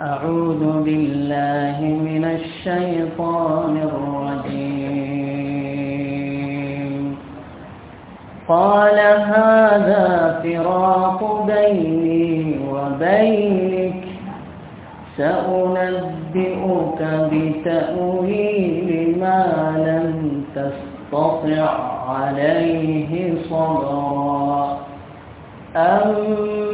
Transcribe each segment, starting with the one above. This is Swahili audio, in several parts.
أعوذ بالله من الشيطان الرجيم. قال هذا فراق بيني وبينك سأنبئك بتأويل ما لم تستطع عليه صبرا. أما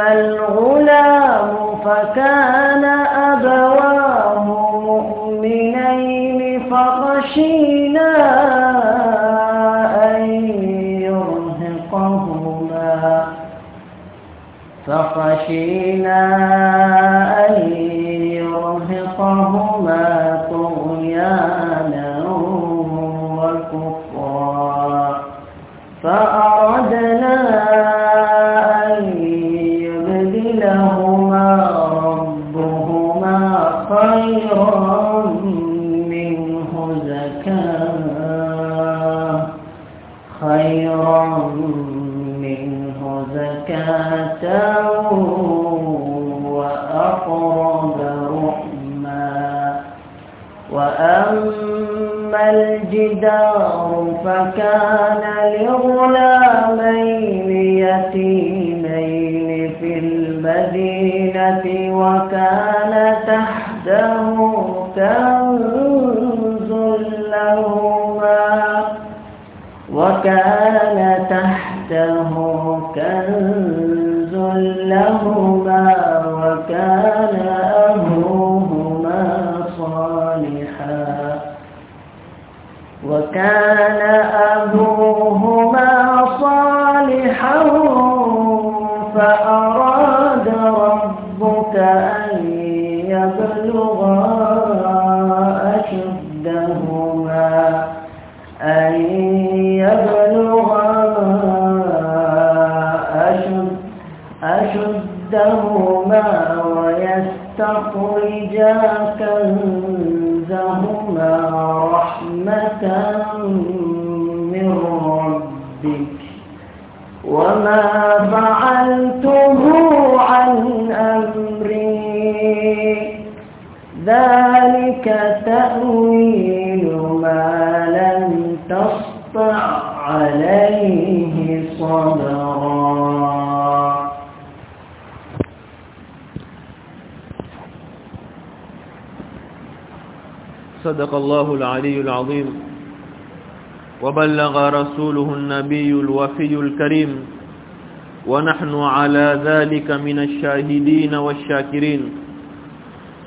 الغلام فكان أبواه مؤمنين فخشينا أن يرهقهما. فخشينا أن يرهقهما طغيانا. الجدار فكان لغلامين يتيمين في المدينة وكان تحته كنز ويستخرجا صدق الله العلي العظيم. وبلغ رسوله النبي الوفي الكريم. ونحن على ذلك من الشاهدين والشاكرين.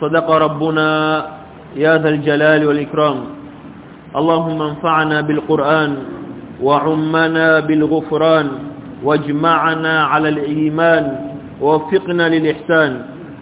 صدق ربنا يا ذا الجلال والإكرام. اللهم انفعنا بالقرآن وعمنا بالغفران. واجمعنا على الإيمان. ووفقنا للإحسان.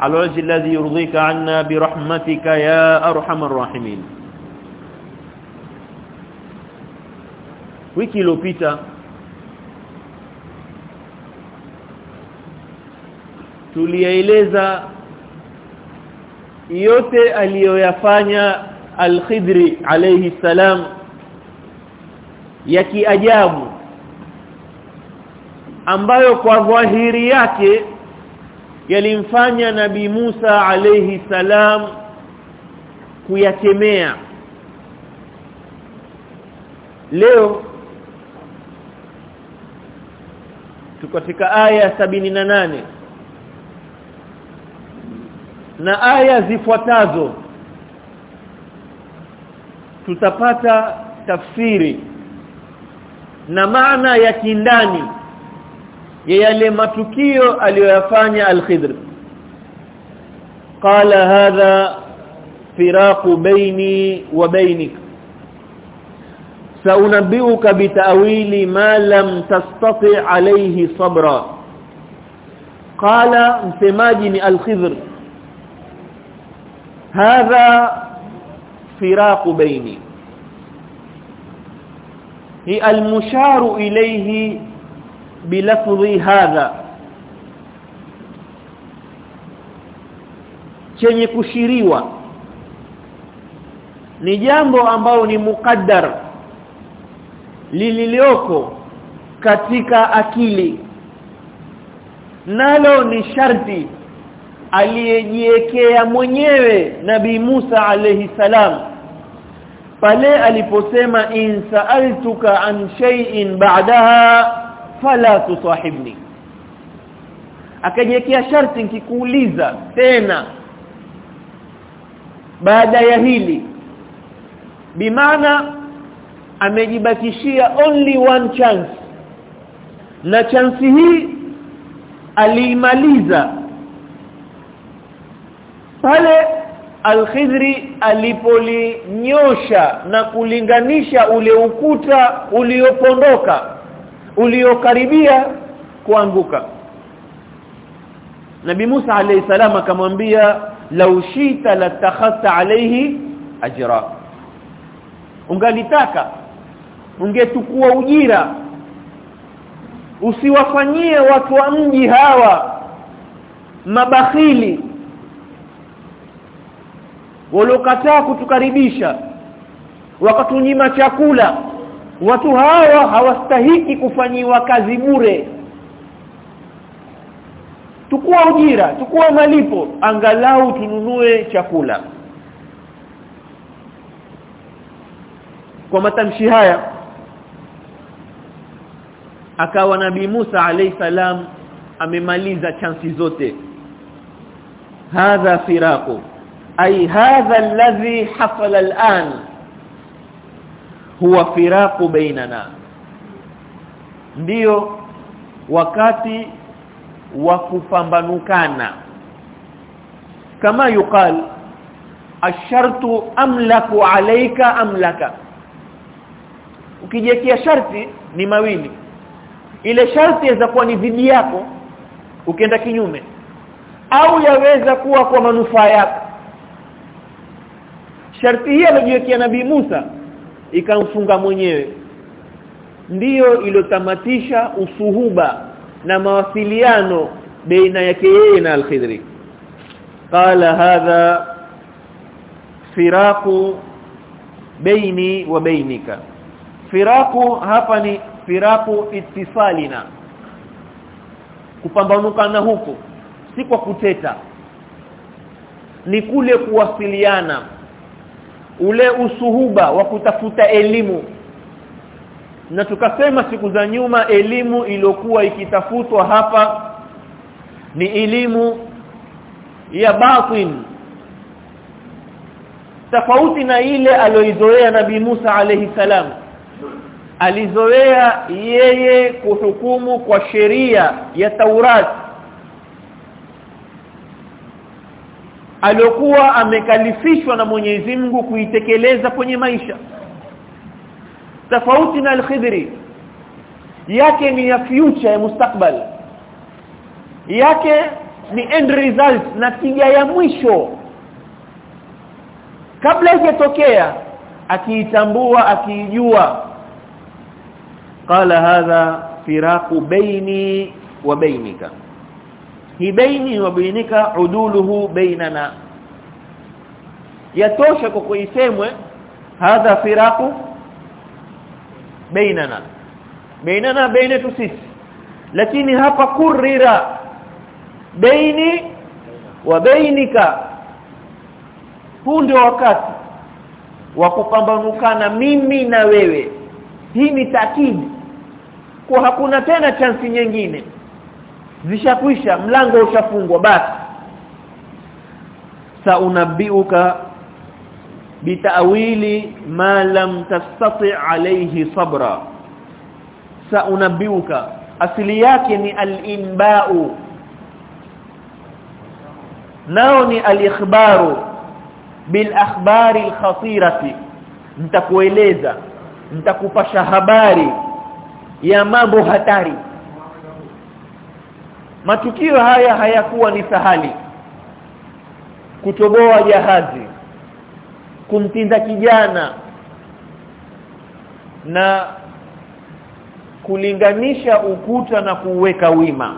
على الوجه الذي يرضيك عنا برحمتك يا أرحم الراحمين wiki iliyopita tulieleza yote aliyoyafanya al-Khidri alayhi salam ya kiajabu ambayo kwa dhahiri yake yalimfanya nabi Musa alayhi salam kuyakemea. Leo tuko katika aya sabini na nane. Na aya zifuatazo tutapata tafsiri na maana ya kindani ya yale matukio aliyoyafanya al-Khidr qala hadha firaqu baini wa bainik saunabbiuka bitawili ma lam tastati alayhi sabra qala msemaji ni al-Khidr hadha firaqu baini hi al-musharu ilayhi bilafdhi hadha. Chenye kushiriwa. Ni jambo ambalo ni mukaddar lililoko katika akili. Nalo ni sharti aliyejiwekea mwenyewe nabi Musa alayhi salam. Pale aliposema in sa'altuka an shay'in ba'daha fala tusahibni. Akajiwekea sharti nikikuuliza tena. Baada ya hili bimaana amejibakishia only one chance. Na chance hii aliimaliza pale Al-Khidri alipolinyosha na kulinganisha ule ukuta uliopondoka uliokaribia kuanguka. Nabi Musa alayhi salam akamwambia law shita latakhadta alayhi ajra. Ungalitaka ungetukua ujira. Usiwafanyie watu wa mji hawa mabakhili waliokataa kutukaribisha wakatunyima chakula watu hawa hawastahiki kufanyiwa kazi bure. Tukua ujira tukua malipo angalau tununue chakula. Kwa matamshi haya akawa nabii Musa alayhi salam amemaliza chansi zote. Hadha firaqu ay hadha alladhi hasala al'an huwa firaqu bainana. Ndiyo wakati wa kupambanukana kama yuqal ashartu amlaku alayka amlaka. Ukijiwekea sharti ni mawili. Ile sharti yaweza kuwa ni dhidi yako ukienda kinyume. Au yaweza kuwa kwa manufaa yako. Sharti hii aliyojiwekea nabii Musa ikamfunga mwenyewe. Ndiyo iliyotamatisha usuhuba na mawasiliano baina yake yeye na al-Khidri. Qala hadha firaqu baini wa bainika. Firaku hapa ni firaqu ittifalina kupambanukana huko si kwa kuteta. Ni kule kuwasiliana ule usuhuba wa kutafuta elimu. Na tukasema siku za nyuma elimu iliyokuwa ikitafutwa hapa ni elimu ya batin. Tofauti na ile aliyoizoea nabii Musa alayhi salam. Alizoea yeye kuhukumu kwa sheria ya Taurat aliyokuwa amekalifishwa na Mwenyezi Mungu kuitekeleza kwenye maisha. Tofauti na al-Khidri yake ni ya future ya mustakbal yake ni end result na tija ya mwisho. Kabla haijatokea akiitambua akiijua. Qala hadha firaqu baini wa bainika hi wabainika uduluhu bainana. Yatosha kwa kuisemwe hadha firaku bainana. Bainana baina tu sisi. Lakini hapa kurira baini wa bainika. Huu ndio wakati wa kupambanukana mimi na wewe. Hii ni takidi. Kwa hakuna tena chansi nyingine zishakwisha mlango ushafungwa basi. Saunabiuka bitawili ma lam tastati alayhi sabra. Saunabiuka asili yake ni al-inba'u. Nao ni al-ikhbaru bil akhbari al-khatirati. Nitakueleza nitakupasha habari ya mambo hatari matukio haya hayakuwa ni sahali. Kutoboa jahazi kumtinda kijana na kulinganisha ukuta na kuweka wima.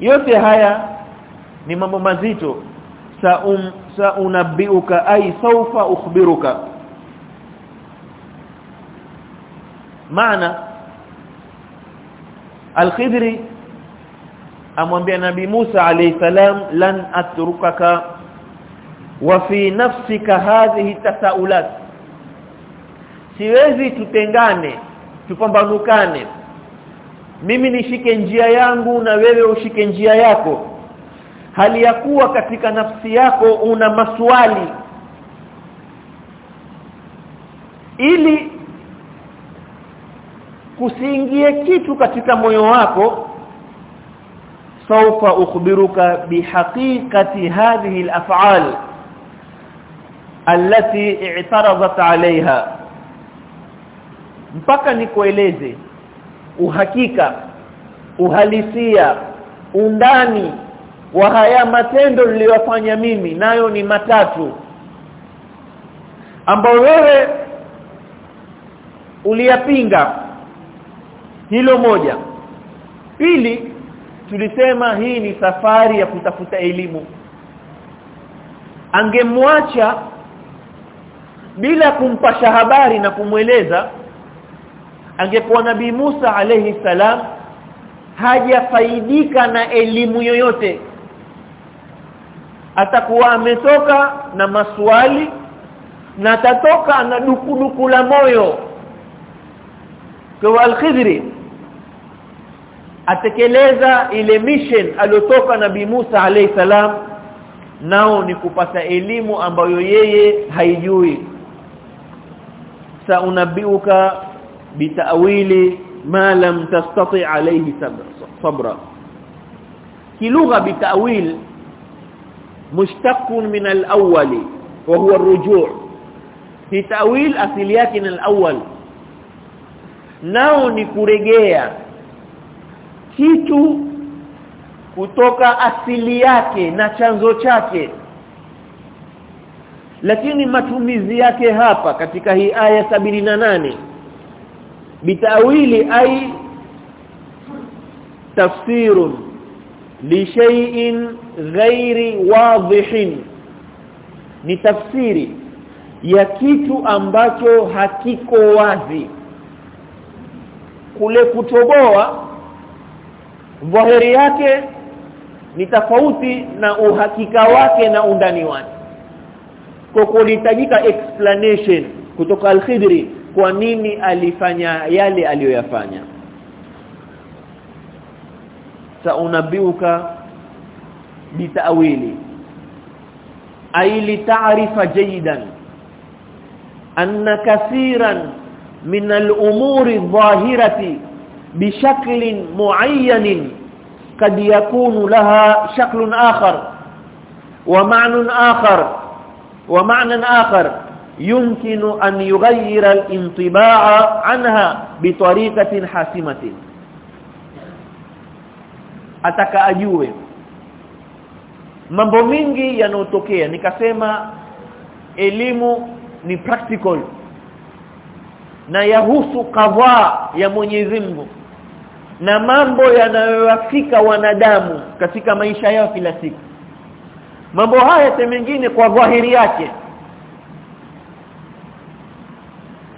Yote haya ni mambo mazito. Sa, um, sa unabiuka ai saufa ukhbiruka. Maana al-khidri amwambia nabi Musa alayhi salam lan atrukaka wa fi nafsika hadhihi tasaulat siwezi tutengane tupambanukane. Mimi nishike njia yangu na wewe ushike njia yako. Hali ya kuwa katika nafsi yako una maswali. Ili kusiingie kitu katika moyo wako saufa ukhbiruka bihaqiqati hadhihi al-af'al allati i'taradat mpaka nikueleze uhakika uhalisia undani wa haya matendo niliyofanya mimi nayo ni matatu ambao wewe uliyapinga. Hilo moja. Pili tulisema hii ni safari ya kutafuta elimu. Angemwacha bila kumpasha habari na kumweleza angekuwa nabii Musa alayhi salam hajafaidika na elimu yoyote. Atakuwa ametoka na maswali na atatoka na dukuduku la moyo. Kwa al-Khidri atekeleza ile mission aliyotoka nabii Musa alayhi salam nao ni kupata elimu ambayo yeye haijui. Saunabiuka bitawili ma lam tastati alayhi sabra kilugha bitawil mushtaqun min al-awwali wa huwa ar-ruju' fi ta'wil asili yake ni al-awwal. Nao ni kuregea kitu kutoka asili yake na chanzo chake. Lakini matumizi yake hapa katika hii aya nane bitawili ai tafsirun li shay'in ghairi wadhihin ni tafsiri ya kitu ambacho hakiko wazi. Kule kutoboa dhahiri yake ni tofauti na uhakika wake na undani wake. Kwa kulitajika explanation kutoka al-Khidri kwa nini alifanya yale aliyoyafanya. Saunabiuka bitawili. Ay taarifa jayidan anna kaseeran min al-umuri adh-dhahirati بشكل معين قد يكون لها شكل آخر ومعنى آخر ومعنى آخر يمكن أن يغير الانطباع عنها بطريقة حاسمة ataka ajue mambo mingi yanayotokea nikasema elimu ni practical na yahusu kadhaa ya Mwenyezi Mungu na mambo yanayowafika wanadamu katika maisha yao kila siku. Mambo haya mengine kwa dhahiri yake.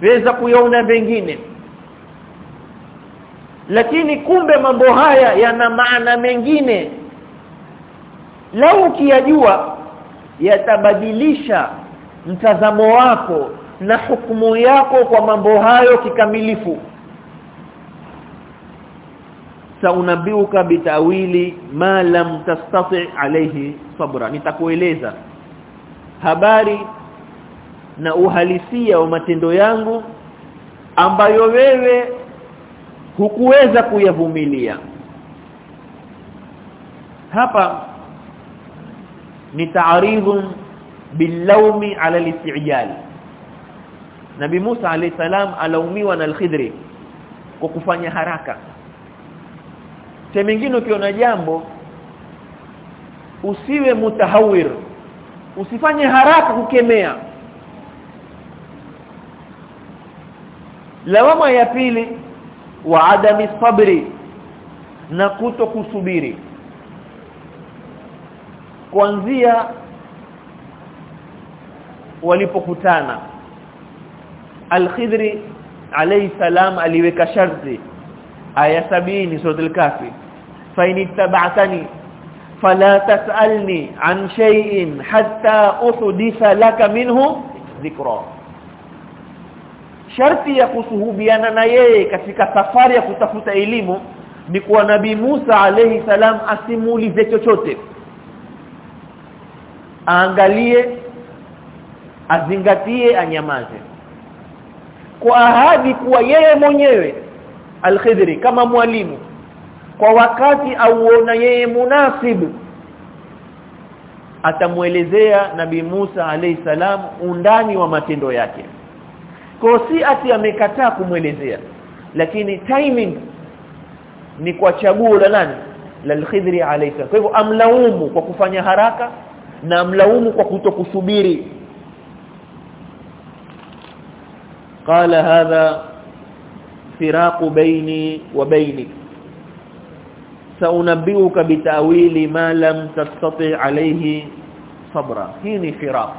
Weza kuyaona vingine lakini kumbe mambo haya yana maana mengine. Lau ukiyajua yatabadilisha mtazamo wako na hukumu yako kwa mambo hayo kikamilifu saunabiuka bitawili ma lam tastati alayhi sabra. Nitakueleza habari na uhalisia wa matendo yangu ambayo wewe hukuweza kuyavumilia. Hapa ni taaridhu billaumi ala al-istijal. Nabi Musa alayhi salam alaumiwa na al-Khidri kwa kufanya haraka Sehemu nyingine ukiona jambo usiwe mutahawir. Usifanye haraka kukemea. Lawama ya pili wa adami sabri na kuto kusubiri. Kuanzia walipokutana. Al-Khidri alayhi salam aliweka sharti. Aya 70 sura al-Kahfi in ittaba'tani fala tas'alni an shay'in hatta uhditha laka minhu dhikra sharti ya kusuhubiana na yeye katika safari ya kutafuta elimu ni kuwa nabi Musa alayhi salam asimulize chochote. Aangalie azingatie anyamaze. Kwa ahadi kuwa yeye mwenyewe Al-Khidri kama mwalimu kwa wakati auona yeye munasibu atamuelezea nabi Musa alayhi salam undani wa matendo yake. Kwa si ati amekataa kumwelezea lakini timing ni kwa chaguo la nani? La al-Khidri alayhi kwa hivyo amlaumu kwa kufanya haraka na amlaumu kwa kutokusubiri. Qala hadha firaqu baini wa bainika saunabbiuka bitawili ma lam tastati alayhi sabra. Hii ni firaq.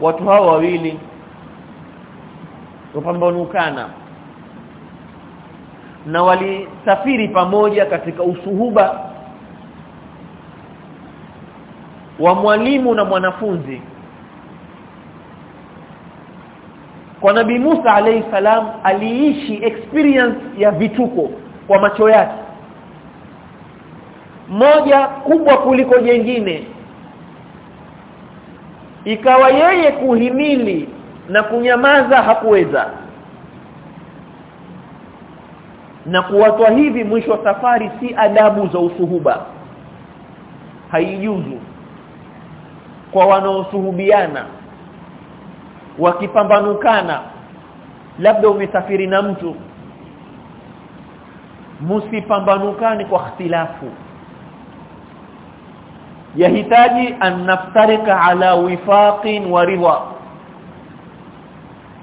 Watu hawa wawili wapambanukana na walisafiri pamoja katika usuhuba wa mwalimu na mwanafunzi. Kwa nabii Musa alayhi salam aliishi experience ya vituko kwa macho yake. Moja kubwa kuliko jengine. Ikawa yeye kuhimili na kunyamaza hakuweza. Na kuwatwa hivi mwisho wa safari si adabu za usuhuba. Haijuzu. Kwa wanaosuhubiana wakipambanukana labda umesafiri na mtu musipambanukane kwa ikhtilafu. Yahitaji an naftarika ala wifaqin wa ridha.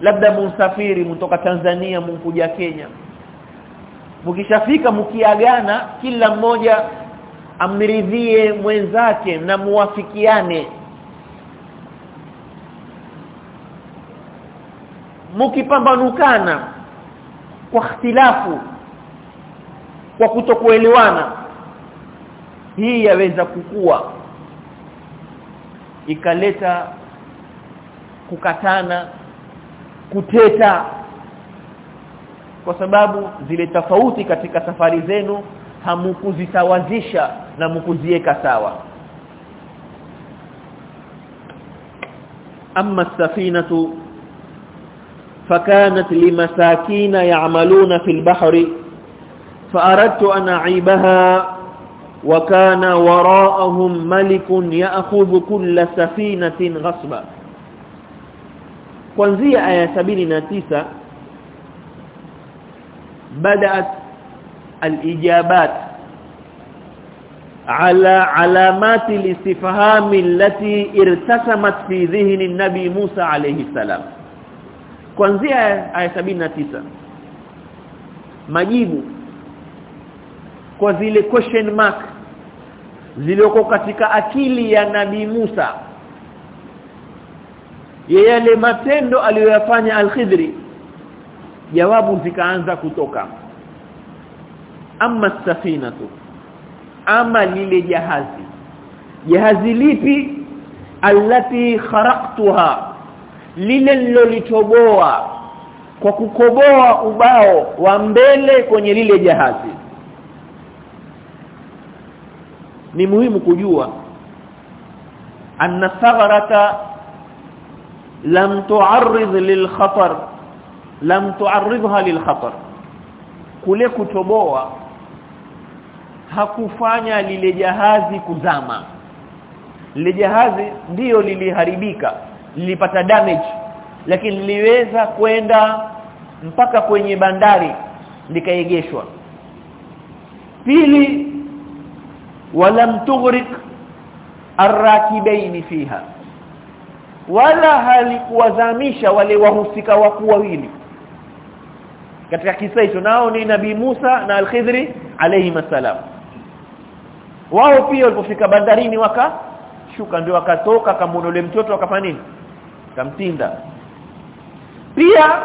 Labda musafiri mtoka Tanzania mkuja Kenya. Mkishafika mkiagana kila mmoja amridhie mwenzake na muwafikiane. Mkipambanukana kwa ikhtilafu kwa kutokuelewana. Hii yaweza kukua ikaleta kukatana kuteta kwa sababu zile tofauti katika safari zenu hamukuzisawazisha na mkuzieka sawa. Amma safinatu fakanat limasakina ya'maluna fil bahri فأردت أن أعيبها وكان وراءهم ملك يأخذ كل سفينة غصبا. kuanzia aya 79 بدأت الإجابات على علامات الاستفهام التي ارتسمت في ذهن النبي موسى عليه السلام. kuanzia aya 79 majibu kwa zile question mark zilioko katika akili ya nabii Musa. Yale matendo aliyoyafanya al-Khidri jawabu zikaanza kutoka. Amma safinatu ama lile jahazi. Jahazi lipi? Allati kharaqtuha lile lilolitoboa kwa kukoboa ubao wa mbele kwenye lile jahazi ni muhimu kujua anna thagharata lam tu'arrid lil khatar lam tu'arridha lil khatar. Kule kutoboa hakufanya lile jahazi kuzama. Lile jahazi ndiyo liliharibika lilipata damage lakini liliweza kwenda mpaka kwenye bandari likaegeshwa. Pili walam tughriq arrakibaini fiha wala halikuwazamisha wale wahusika wakuu wawili. Katika kisa hicho nao ni nabii Musa na al-Khidri alayhi masalam wao pia walipofika bandarini wakashuka ndio wakatoka kamunole mtoto akafanya nini? Kamtinda pia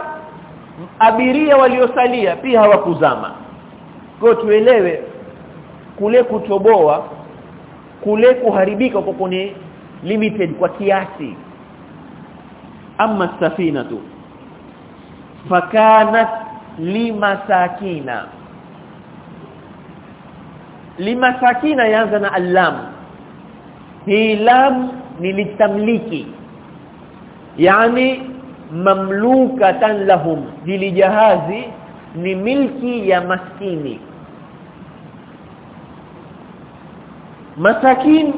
abiria waliosalia pia hawakuzama. Kwa tuelewe kule kutoboa kule kuharibika kwa kuni limited kwa kiasi. Amma safina tu. Fakanat lima sakina yanza na allam. Hii lam ni litamliki. Yani mamlukatan lahum. Hili jahazi ni milki ya maskini masakin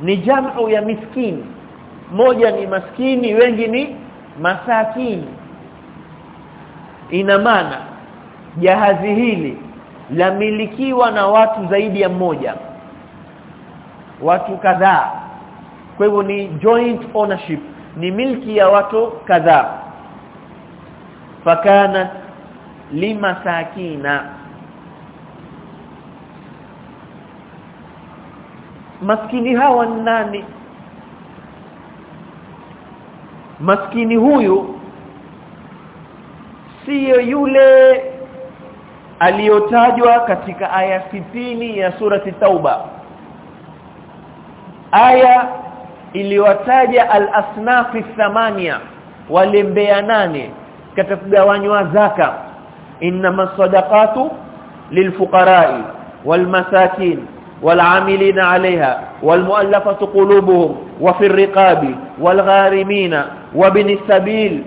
ni jamu ya miskini moja ni maskini wengi ni masakini ina maana jahazi hili lamilikiwa na watu zaidi ya mmoja watu kadhaa. Kwa hivyo ni joint ownership ni milki ya watu kadhaa. Fakana limasakina maskini hawa ni nani? Maskini huyu siyo yule aliyotajwa katika aya sitini ya surati tauba. Aya iliwataja al-asnafi thamania walembea nane katika kugawanywa zaka. Inna sadaqatu lilfuqara'i walmasakin والعاملين عليها والمؤلفة قلوبهم وفي الرقاب والغارمين وابن السبيل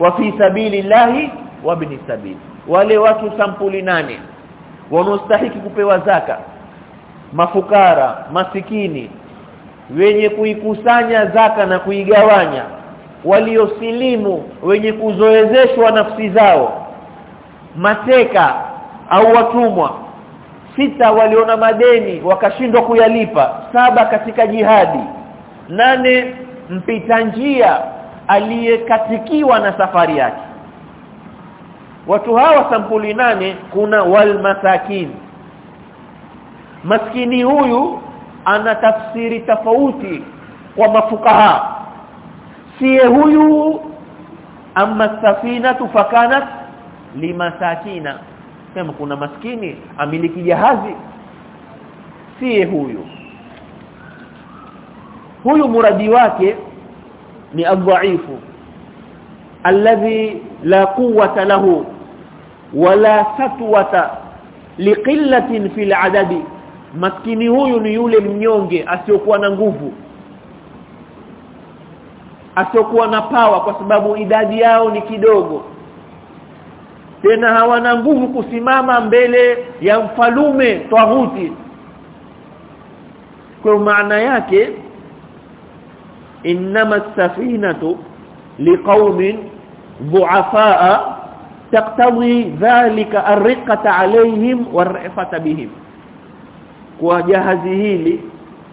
وفي سبيل الله وابن السبيل wale watu sampuli nane wanaostahili kupewa zaka mafukara masikini wenye kuikusanya zaka na kuigawanya waliosilimu wenye kuzoezeshwa nafsi zao mateka au watumwa sita waliona madeni wakashindwa kuyalipa. Saba katika jihadi. Nane mpita njia aliyekatikiwa na safari yake. Watu hawa sampuli nane kuna wal masakin. Maskini huyu ana tafsiri tofauti kwa mafukaha. Siye huyu amma safinatu fakanat limasakina sema kuna maskini amiliki jahazi. Siye huyu. Huyu muradi wake ni adhaifu alladhi la quwwata lahu wala satwata liqillatin fil adadi. Maskini huyu ni yule mnyonge asiyokuwa na nguvu asiyokuwa na pawa kwa sababu idadi yao ni kidogo tena hawana nguvu kusimama mbele ya mfalume twahuti. Kwa maana yake inma safinatu liqaumin dhu'afaa taqtadi dhalika arriqata alayhim warifata bihim. Kwa jahazi hili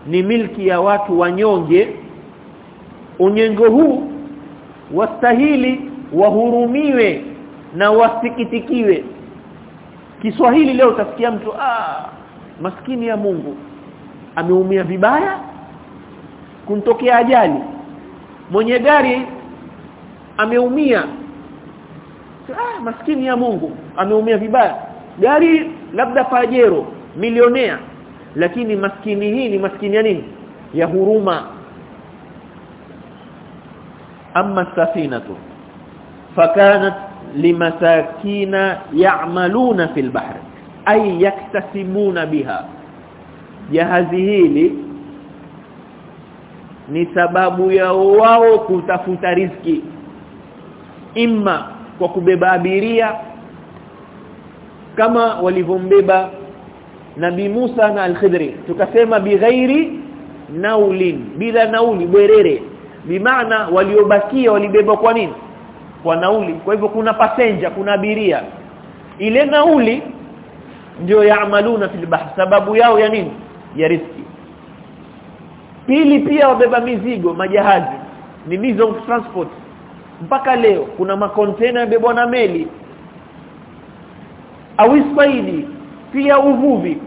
ni milki ya watu wanyonge unyengo huu wastahili wahurumiwe na wasikitikiwe. Kiswahili leo utasikia mtu ah maskini ya Mungu ameumia vibaya kuntokea ajali mwenye gari ameumia. Ah maskini ya Mungu ameumia vibaya. Gari labda pajero milionea lakini maskini hii ni maskini ya nini? Ya huruma. Amma safinatu fakanat limasakina ya'maluna fil bahr ay yaktasimuna biha. Jahazi hili ni sababu ya wao kutafuta riziki imma kwa kubeba abiria kama walivyombeba Nabi Musa na Al-Khidri. Tukasema bighairi naulin bila nauli bwerere. Bimaana waliobakia walibeba kwa nini kwa nauli. Kwa hivyo kuna passenger kuna abiria. Ile nauli ndio yaamaluna fil bahr. Sababu yao ya nini? Ya riski pili pia wabeba mizigo majahazi. Ni of transport. Mpaka leo kuna makontena yabebwa na meli. Au ispaidi pia uvuvi.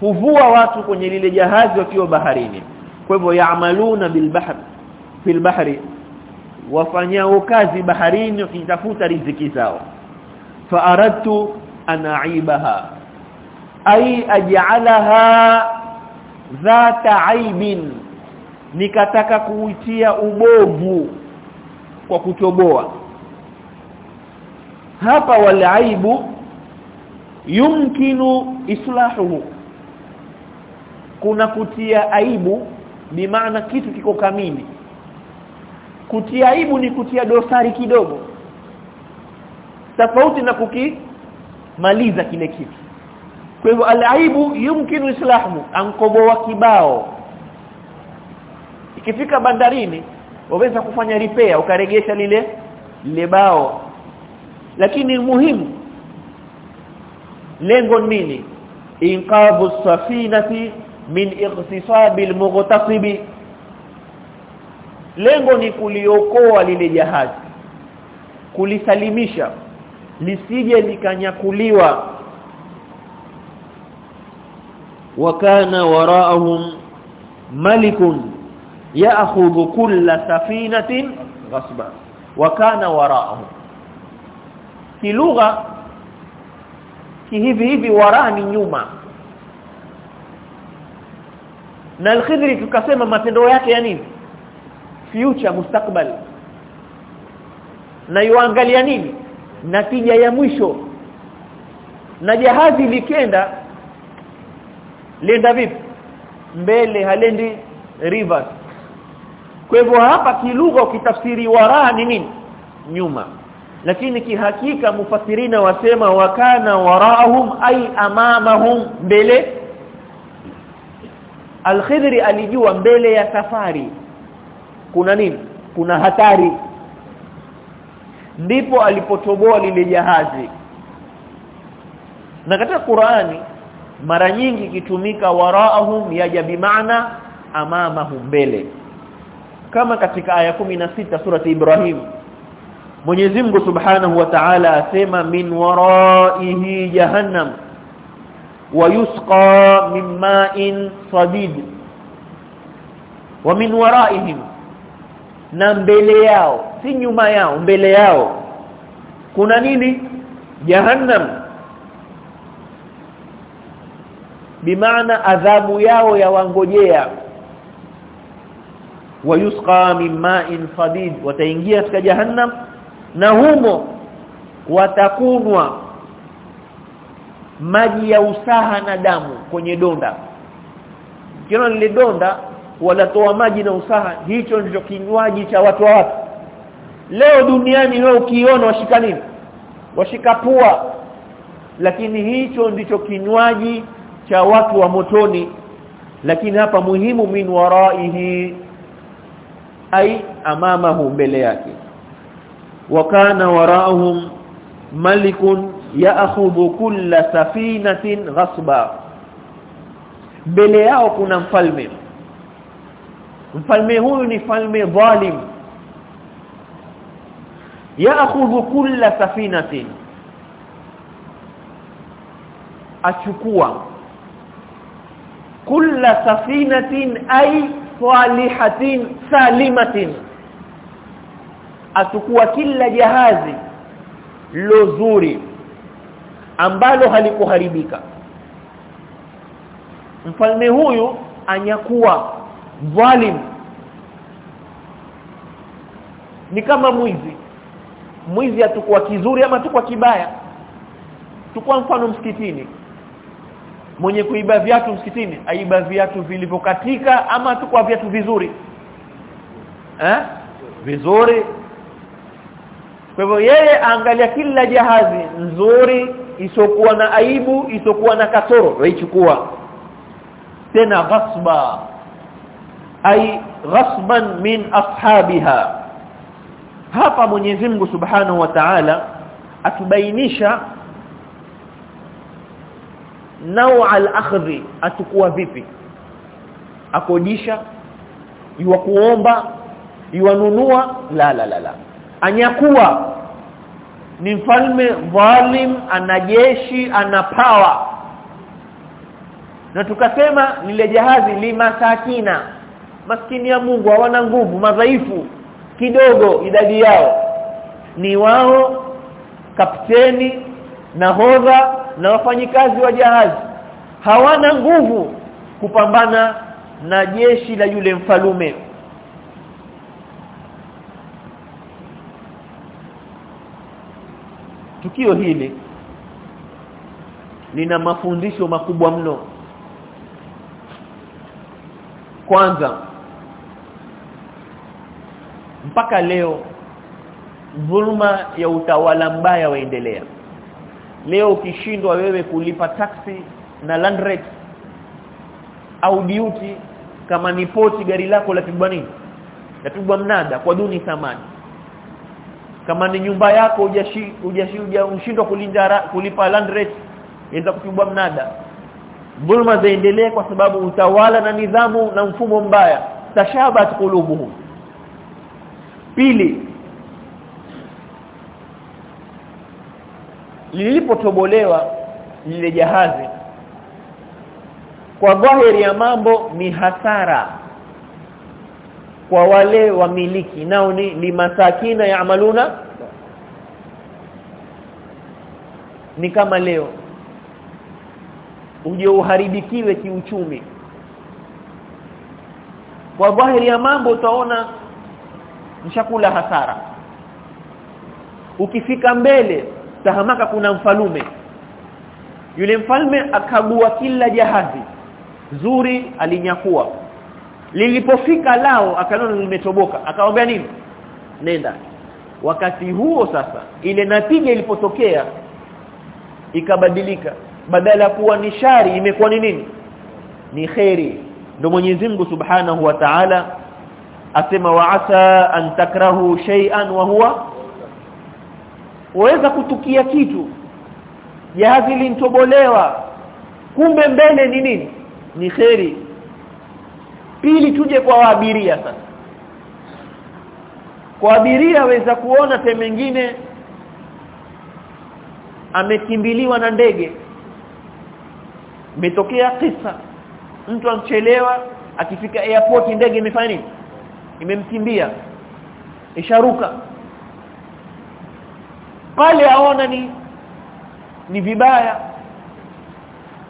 Huvua watu kwenye lile jahazi wakiwa baharini. Kwa hivyo yaamaluna bil bahr fil bahri wafanyao kazi baharini wakitafuta riziki zao. Fa aradtu an aibaha ay aj'alaha dhata aibin nikataka kuitia ubovu kwa kutoboa. Hapa wal aibu yumkinu islahuhu kuna kutia aibu bimaana kitu kiko kamili kutia aibu ni kutia dosari kidogo. Tofauti na kukimaliza kile kitu. Kwa hivyo alaibu yumkinu islahu ankoboa kibao. Ikifika bandarini waweza kufanya repair ukaregesha lile lile bao. Lakini muhimu lengo nini? Inqabu safinati min ightisabi almughtasibi lengo ni kuliokoa lile jahazi kulisalimisha lisije likanyakuliwa. Wakana waraahum malikun ya'khudhu kulla safinatin ghasba. Wakana waraahum. Kilugha kihivi hivi waraa ni nyuma. Na al-khidri tukasema matendo yake ya nini future mustakbal na yuangalia nini? Natija ya mwisho. Na jahazi likenda lenda vipi? Mbele halendi rivers. Kwa hivyo hapa kilugha ukitafsiri waraa ni nini? Nyuma. Lakini kihakika mufasirina wasema wakana warahum ay amamahum mbele. Al-Khidri alijua mbele ya safari kuna nini? Kuna hatari. Ndipo alipotoboa lile jahazi. Na katika Qur'ani mara nyingi kitumika waraahum yaja bimaana amamahum mbele. Kama katika aya sita surati Ibrahim. Mwenyezi Mungu Subhanahu wa Ta'ala asema min waraihi jahannam wa yusqa min ma'in sadid wa min waraihim na mbele yao si nyuma yao mbele yao. Kuna nini? Jahannam. Bimaana adhabu yao ya wangojea wayusqa min ma'in sadid wataingia katika jahannam na humo watakunwa maji ya usaha na damu kwenye donda. Kiona lile donda wanatoa maji na usaha. Hicho ndicho kinywaji cha watu wa watu. Leo duniani wewe ukiona washika nini? Washika pua. Lakini hicho ndicho kinywaji cha watu wa motoni. Lakini hapa muhimu min waraihi ai amamahu mbele yake. Wakana waraahum malikun yaakhudhu kulla safinatin ghasba. Mbele yao kuna mfalme mfalme huyu ni falme dhalim. Yaakhudhu kulla safinatin. Achukua. Kulla safinatin ay salihatin salimatin. Achukua kila jahazi lozuri ambalo halikuharibika. Mfalme huyu anyakuwa dhalim ni kama mwizi. Mwizi atakuwa kizuri ama atakuwa kibaya. Tukua mfano msikitini. Mwenye kuiba viatu msikitini aiba viatu vilivyokatika ama atakuwa viatu vizuri? Eh? Vizuri. Kwa hivyo yeye angalia kila jahazi nzuri isokuwa na aibu isokuwa na kasoro. Waichukua tena ghasba ay ghasban min ashabiha. Hapa Mwenyezi Mungu Subhanahu wa Ta'ala atubainisha nau al-akhdhi atakuwa vipi? Akodisha yuwa kuomba yuwanunua la la la la. Anyakuwa ni mfalme dhalim ana jeshi ana power. Na tukasema lile jahazi limasakina maskini ya Mungu hawana nguvu madhaifu kidogo idadi yao. Ni wao kapteni nahodha na wafanyikazi wa jahazi. Hawana nguvu kupambana na jeshi la yule mfalume. Tukio hili lina mafundisho makubwa mno. Kwanza mpaka leo dhulma ya utawala mbaya waendelea. Leo ukishindwa wewe kulipa taxi na land rate au duty kama ni poti gari lako lapigwa nini? Lapigwa mnada kwa duni thamani. Kama ni nyumba yako hujashi hujashindwa kulinda kulipa land rate inaweza kupigwa mnada. Dhulma zaendelea kwa sababu utawala na nidhamu na mfumo mbaya. Tashabat qulubuhum pili. Lilipotobolewa lile jahazi kwa dhahiri ya mambo ni hasara kwa wale wamiliki nao ni limasakina yaamaluna ni kama leo uje uharibikiwe kiuchumi. Kwa dhahiri ya mambo utaona mshakula hasara. Ukifika mbele tahamaka kuna mfalume. Yule mfalme akagua kila jahazi. Zuri alinyakua. Lilipofika lao akaona limetoboka. Akamwambia nini? Nenda. Wakati huo sasa ile natija ilipotokea ikabadilika. Badala kuwa ni shari imekuwa ni nini? Ni khairi ndio Mwenyezi Mungu Subhanahu wa Ta'ala asema wa wa'asa an takrahu shay'an wa huwa waweza kutukia kitu jahazi lintobolewa kumbe mbele ni nini? Ni kheri. Pili tuje kwa abiria sasa. Kwa abiria waweza kuona te mengine amekimbiliwa na ndege. Imetokea kisa. Mtu amchelewa akifika airport ndege imefanya nini imemkimbia. Isharuka. Pale aona ni ni vibaya.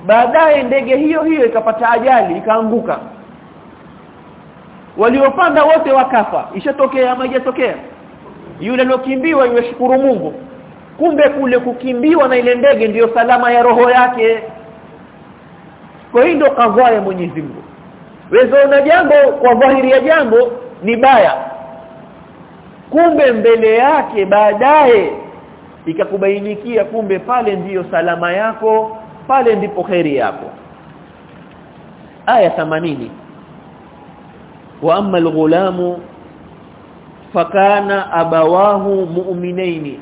Baadaye ndege hiyo hiyo ikapata ajali ikaanguka. Waliopanda wote wakafa. Ishatokea ama haijatokea? Yule aliyokimbiwa yashukuru Mungu. Kumbe kule kukimbiwa na ile ndege ndiyo salama ya roho yake. Kwa hiyo ndio kadhaa ya Mwenyezi Mungu. Wewe jambo kwa dhahiri ya jambo ni baya. Kumbe mbele yake baadaye ikakubainikia kumbe pale ndiyo salama yako pale ndipo kheri yako. Aya 80 wa amma al-ghulamu fakana abawahu mu'minaini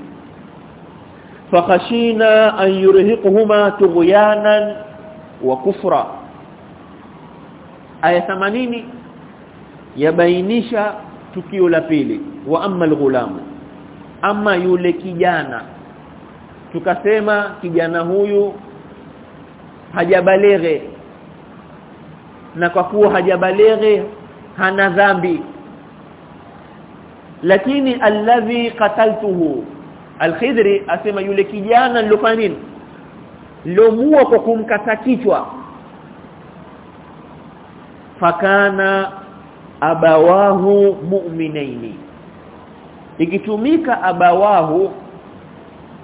fakhashina an yurhiquhuma tughyanan wa kufra. Aya 80 yabainisha tukio la pili wa amma alghulam. Ama yule kijana. Tukasema kijana huyu hajabaleghe. Na kwa kuwa hajabaleghe hana dhambi. Lakini alladhi qataltuhu alkhidri asema yule kijana nilofanya nini? Lomua kwa kumkata kichwa. Fakana abawahu mu'minaini. Ikitumika abawahu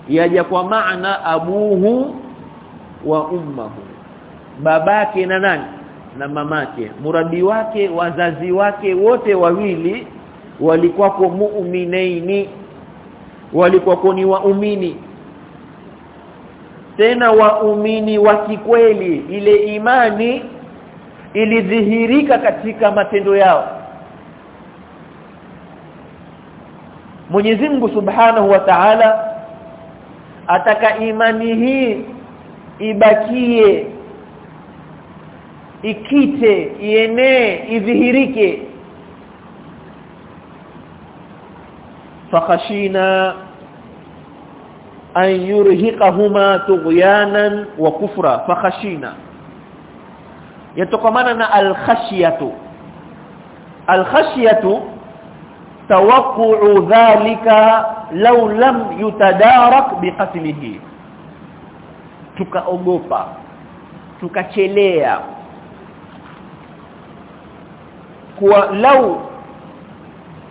yaja kwa maana abuhu wa ummuhu babake na nani? Na mamake. Muradi wake wazazi wake wote wawili walikuwa kwa mu'minaini. Walikuwa ni waumini. Tena waumini wa kikweli. Ile imani ilidhihirika katika matendo yao. Mwenyezi Mungu Subhanahu wa Ta'ala ataka imani hii ibakie ikite ienee idhihirike. Fakhashina an yurhiqahuma tughyanan wa kufra. Fakhashina yatokamana na al-khashyatu. Al-khashyatu tawaqqu'u dhalika law lam yutadarak biqatlihi tukaogopa tukachelea. Kuwa lau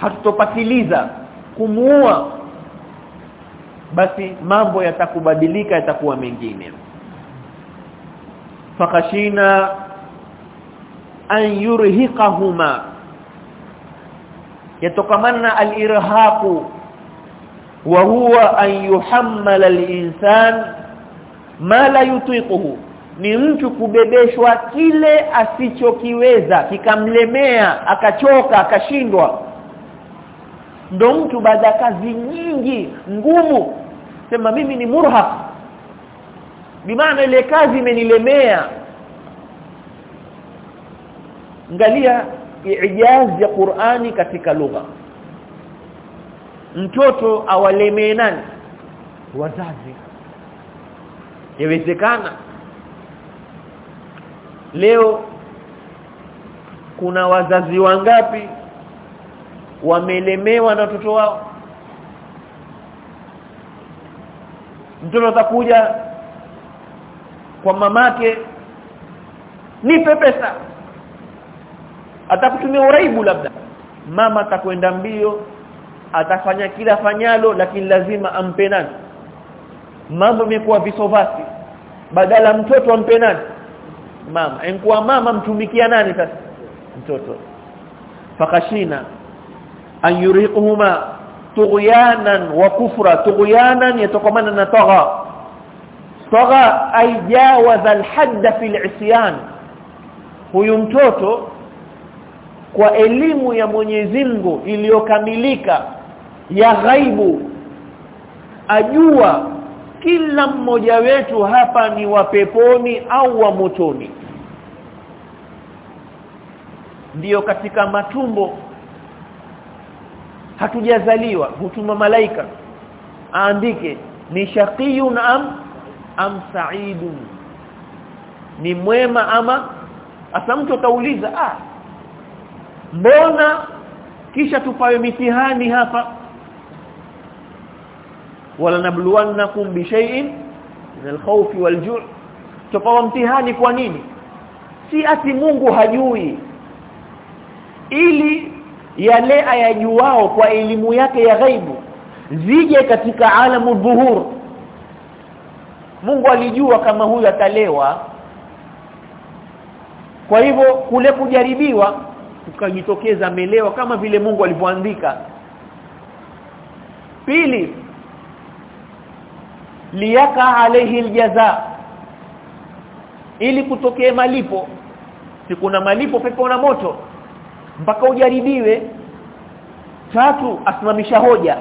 hatutopatiliza kumuua basi mambo yatakubadilika yatakuwa mengine. Fakashina an yurhiqahuma. Yatokamana al-irhaqu. Wa huwa an yuhammala al-insan ma la yutiquhu. Ni mtu kubebeshwa kile asichokiweza kikamlemea akachoka akashindwa. Ndo mtu baada kazi nyingi ngumu. Sema mimi ni murhaq. Bimaana ile kazi imenilemea angalia ijazi ya Qur'ani katika lugha. Mtoto awalemee nani? Wazazi. Yawezekana. Leo kuna wazazi wangapi wamelemewa na watoto wao? Mtoto atakuja kwa mamake nipe pesa atakutumia uraibu labda. Mama atakwenda mbio atafanya kila fanyalo lakini lazima ampe nani? Mambo yamekuwa visovasi badala mtoto ampe nani? Mama. Enkuwa mama mtumikia nani sasa? Mtoto. Fakashina. An yuriquhuma tughyanan wa kufra. Tughyanan yatokamana na tagha. Tagha ay jawaza alhadda fil isyan. Huyu mtoto kwa elimu ya Mwenyezi Mungu iliyokamilika ya ghaibu. Ajua kila mmoja wetu hapa ni wa peponi au wa motoni. Ndiyo katika matumbo hatujazaliwa hutuma malaika aandike ni shaqiyun am am sa'idun. Ni mwema ama? Asa mtu atauliza ah mbona? Kisha tupawe mitihani hapa. Wala nabluwannakum bi shay'in min al-khawf wal-ju' mtihani kwa nini? Si ati Mungu hajui. Ili yale ayajuao kwa elimu yake ya ghaibu zije katika alamu dhuhur. Mungu alijua kama huyu atalewa. Kwa hivyo kule kujaribiwa tukajitokeza melewa kama vile Mungu alivyoandika. Pili liyaka alayhi aljaza ili kutokee malipo. Si kuna malipo pepo na moto mpaka ujaribiwe. Tatu asimamisha hoja.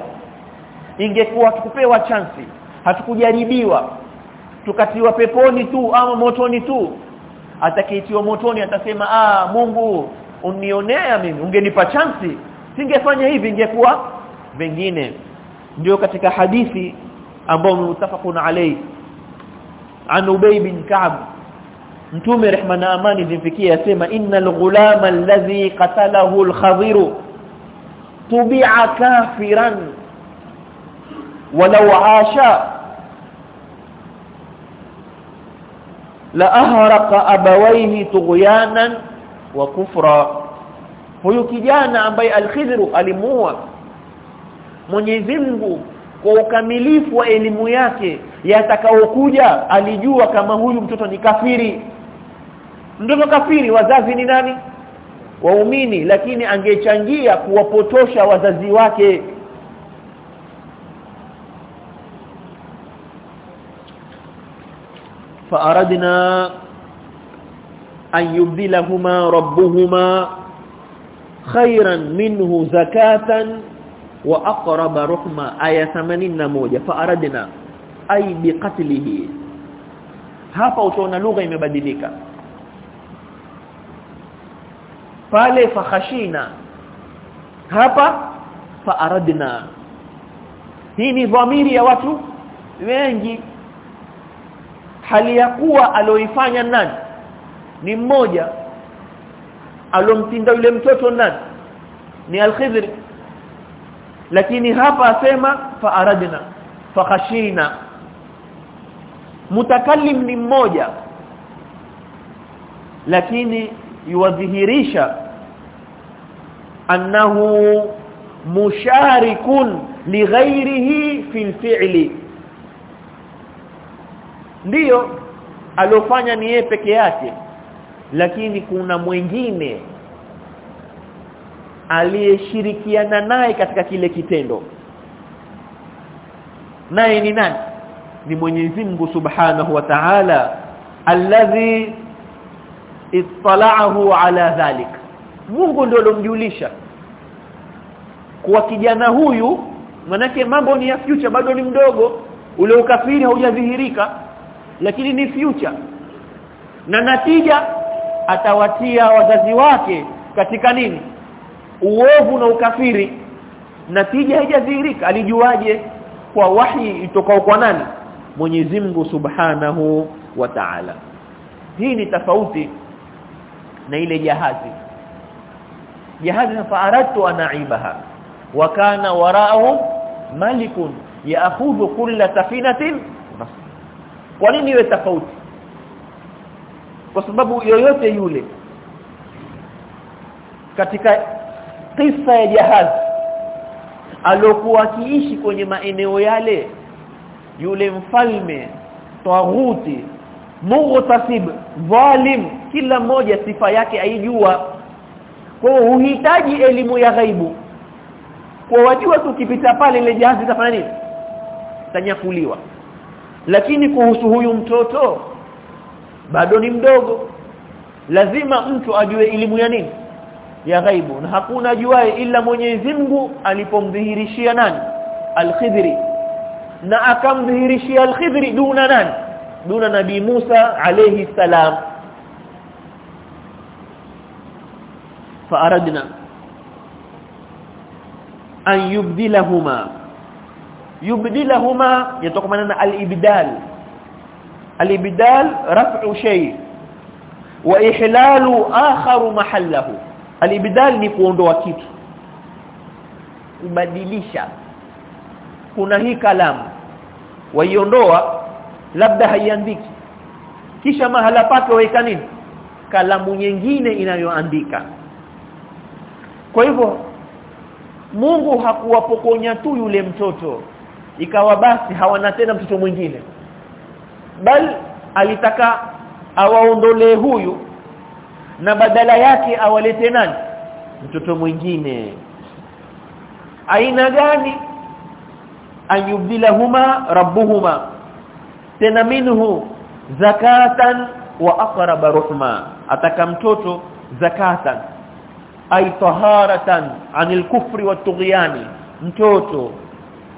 Ingekuwa tukupewa chansi hatukujaribiwa tukatiwa peponi tu ama motoni tu. Atakaitiwa motoni atasema ah Mungu unionea mimi ungenipa chansi singefanya hivi ingekuwa vingine. Ndio katika hadithi ambao mutafaqun alayhi. An Ubay bin Ka'b Mtume rehma na amani zimfikie yasema innal ghulama alladhi qatalahu al-Khadhir tubi'a kafiran walau asha la ahraqa abawayhi tughyanan wa kufra huyu kijana ambaye al-Khidr alimuua Mwenyezi Mungu kwa ukamilifu wa elimu yake yatakaokuja alijua kama huyu mtoto ni kafiri mtoto kafiri wazazi ni nani waumini lakini angechangia kuwapotosha wazazi wake فأردنا an yubdilahuma rabbuhuma khairan minhu zakatan wa aqraba ruhma aya 81 fa aradna ay biqatlihi hapa utaona lugha imebadilika. Pale fakhashina hapa faaradna hii ni dhamiri ya watu wengi. Hali ya kuwa aloifanya nani? Ni mmoja alomtinda yule mtoto nani ni al-Khidr lakini hapa asema fa aradna fa khashina. Mutakallim ni mmoja. Lakini yuwadhihirisha annahu musharikun lighairihi fil fi'li. Ndiyo alofanya ni yeye peke yake lakini kuna mwingine aliyeshirikiana naye katika kile kitendo. Naye ni nani? Ni Mwenyezi Mungu Subhanahu wa Ta'ala alladhi ittala'ahu ala dhalik. Mungu ndio alomjulisha kwa kijana huyu manake mambo ni ya future bado ni mdogo. Ule ukafiri haujadhihirika lakini ni future. Na natija atawatia wazazi wake katika nini? Uovu na ukafiri. Natija haijadhihirika. Alijuaje? Kwa wahi itokao kwa nani? Mwenyezi Mungu Subhanahu wa Ta'ala. Hii ni tofauti na ile jahazi. Jahazi fa'aradtu anaibaha wa kana wara'ahum malikun ya'khudhu kulla safinatin. Kwa nini iwe tofauti kwa sababu yoyote yule katika kisa ya jahazi alokuwa akiishi kwenye maeneo yale yule mfalme tawuti mughtasib zalim kila mmoja sifa yake aijua. Kwa uhitaji elimu ya ghaibu. Kwa wajua tukipita ukipita pale ile jahazi itafanya nini? Tanyakuliwa lakini kuhusu huyu mtoto bado ni mdogo lazima mtu ajue elimu ya nini ya ghaibu na hakuna ajuaye ila Mwenyezi Mungu alipomdhihirishia nani al-Khidri na akamdhihirishia al-Khidri duna nani duna nabii Musa alayhi salam فاردنا an yubdilahuma yubdilahuma yatokana na al-ibdal al-ibdal raf'u shay. Wa ihlalu akharu mahallahu. Al-ibdal ni kuondoa kitu. Kubadilisha. Kuna hii kalamu. Waiondoa labda haiandiki. Kisha mahala pake waika nini? Kalamu nyingine inayoandika. Kwa hivyo Mungu hakuwapokonya tu yule mtoto. Ikawa basi hawana tena mtoto mwingine bal alitaka awaondolee huyu na badala yake awalete nani? Mtoto mwingine. Aina gani? Ayubdilahuma rabbuhuma. Tena minhu zakatan wa aqraba ruhma. Ataka mtoto zakatan. Ay taharatan anil kufri watughyani mtoto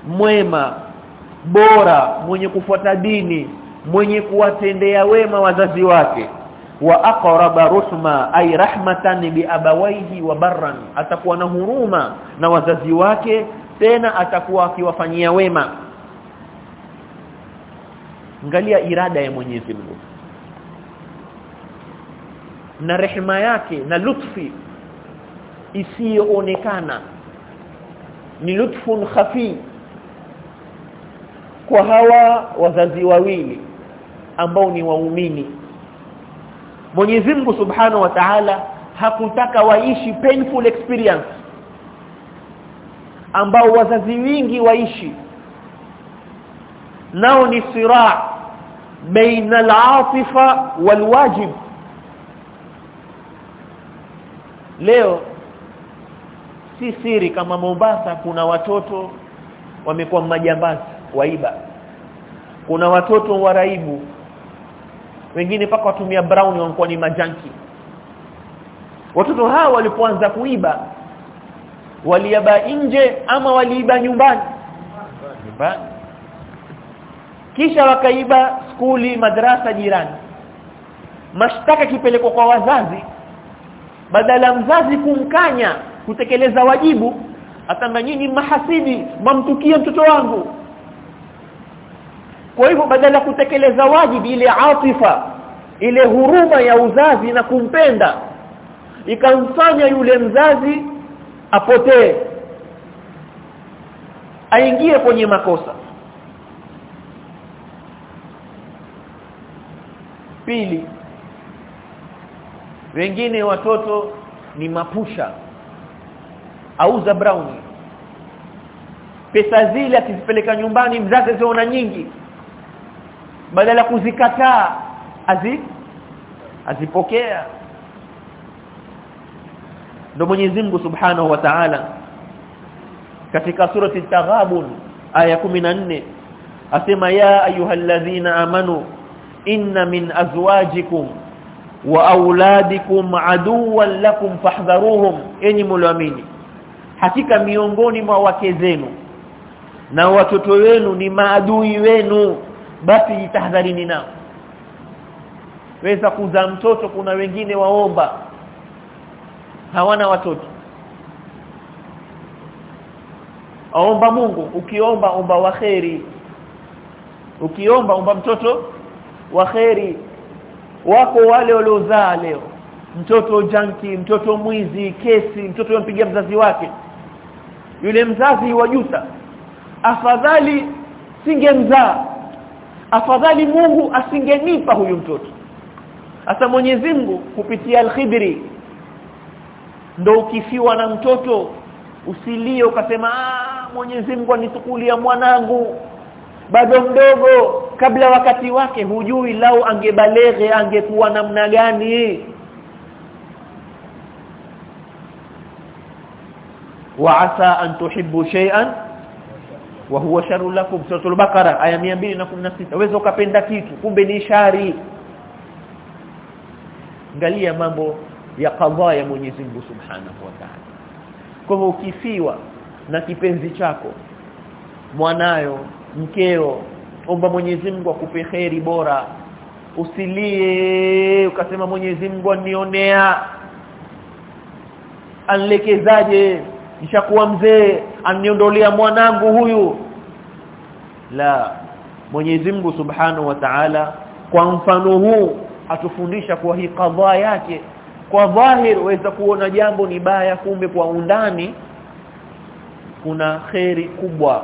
mwema bora mwenye kufuata dini mwenye kuwatendea wema wazazi wake. Wa aqraba ruhma ay rahmatan bi abawaihi wa barran. Atakuwa na huruma na wazazi wake tena atakuwa akiwafanyia wema. Angalia irada ya Mwenyezi Mungu. Na rehema yake na lutfi isiyoonekana. Ni lutfun khafi kwa hawa wazazi wawili ambao ni waumini. Mwenyezi Mungu Subhanahu wa Ta'ala hakutaka waishi painful experience ambao wazazi wingi waishi. Nao ni siraa baina al-atifa wal-wajib. Leo si siri kama Mombasa kuna watoto wamekuwa majambazi waiba. Kuna watoto waraibu wengine paka watumia brown wanakuwa ni majanki watoto hawa walipoanza kuiba waliaba nje ama waliiba nyumbani? Nyumbani. Kisha wakaiba skuli madrasa jirani. Mashtaka kipelekwa kwa wazazi badala mzazi kumkanya kutekeleza wajibu atamba nyinyi mahasidi mamtukie mtoto wangu kwa hivyo badala kutekeleza wajibu ile atifa ile huruma ya uzazi na kumpenda ikamfanya yule mzazi apotee aingie kwenye makosa. Pili wengine watoto ni mapusha auza brownie. Pesa zile akizipeleka nyumbani mzazi ziona nyingi badala kuzikataa azi azipokea. Ndo Mwenyezi Mungu Subhanahu wa Ta'ala katika surati Taghabun aya 14 asema ya ayyuhalladhina amanu inna min azwajikum wa auladikum aduwwan lakum fahdharuhum. Enyi mlioamini hakika miongoni mwa wake zenu na watoto wenu ni maadui wenu basi jitahadharini nao. Weza kuzaa mtoto kuna wengine waomba. Hawana watoto. Aomba Mungu. Ukiomba omba waheri ukiomba omba mtoto waheri wako wale waliozaa leo. Mtoto janki mtoto mwizi kesi mtoto yampigia mzazi wake. Yule mzazi wajuta afadhali singemzaa afadhali Mungu asingenipa huyu mtoto. Hasa Mwenyezi Mungu kupitia al-Khidri ndo ukifiwa na mtoto usilie ukasema ah Mwenyezi Mungu anitukulia mwanangu. Bado mdogo kabla wakati wake hujui lau angebalege angekuwa namna gani. Wa asa an tuhibbu shay'an wa huwa sharru lakum suratul baqara aya 216 uwezo ukapenda kitu kumbe ni shari angalia mambo ya kadhaa ya Mwenyezi Mungu Subhanahu wa Ta'ala. Kwa hivyo ukifiwa na kipenzi chako mwanayo mkeo omba Mwenyezi Mungu akupe kheri bora. Usilie ukasema Mwenyezi Mungu anionea. Anlekezaje nishakuwa mzee aniondolea mwanangu huyu. La Mwenyezi Mungu Subhanahu wa Ta'ala kwa mfano huu atufundisha kwa hii kadhaa yake. Kwa dhahir waweza kuona jambo ni baya kumbe kwa undani kuna kheri kubwa.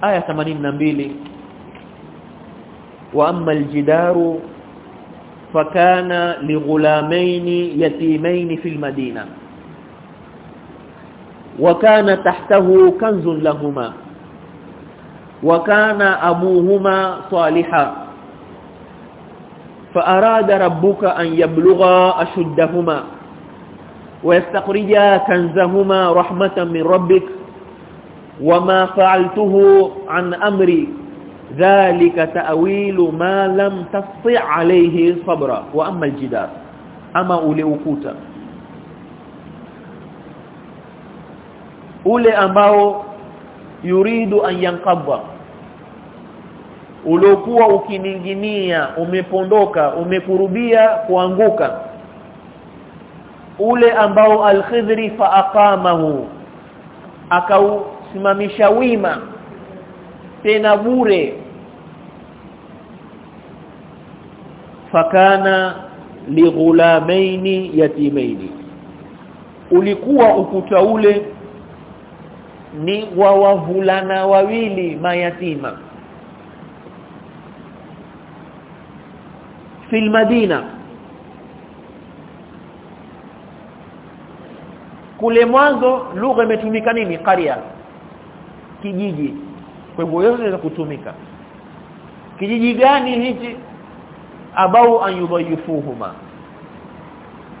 Aya 82 wa amma aljidaru fakana lighulamain yatimain fil madina وكان تحته كنز لهما. وكان أبوهما صالحا. فأراد ربك أن يبلغا أشدهما. ويستخرجا كنزهما رحمة من ربك. وما فعلته عن dhalika ta'wilu ma lam tasti alayhi sabra wa amma aljidar. Ama ule ukuta. Ule ambao yuridu an yanqadha uliokuwa ukininginia umepondoka umekurubia kuanguka. Ule ambao al-khidri faaqamahu akausimamisha wima tena bure. Fakana lighulamaini yatimaini. Ulikuwa ukuta ule ni wa wavulana wawili mayatima. Fil madina. Kule mwanzo lugha imetumika nini? Qaria kijiji kwa hivyo yote inaweza kutumika kijiji gani hichi? Abau an yudhayifuhuma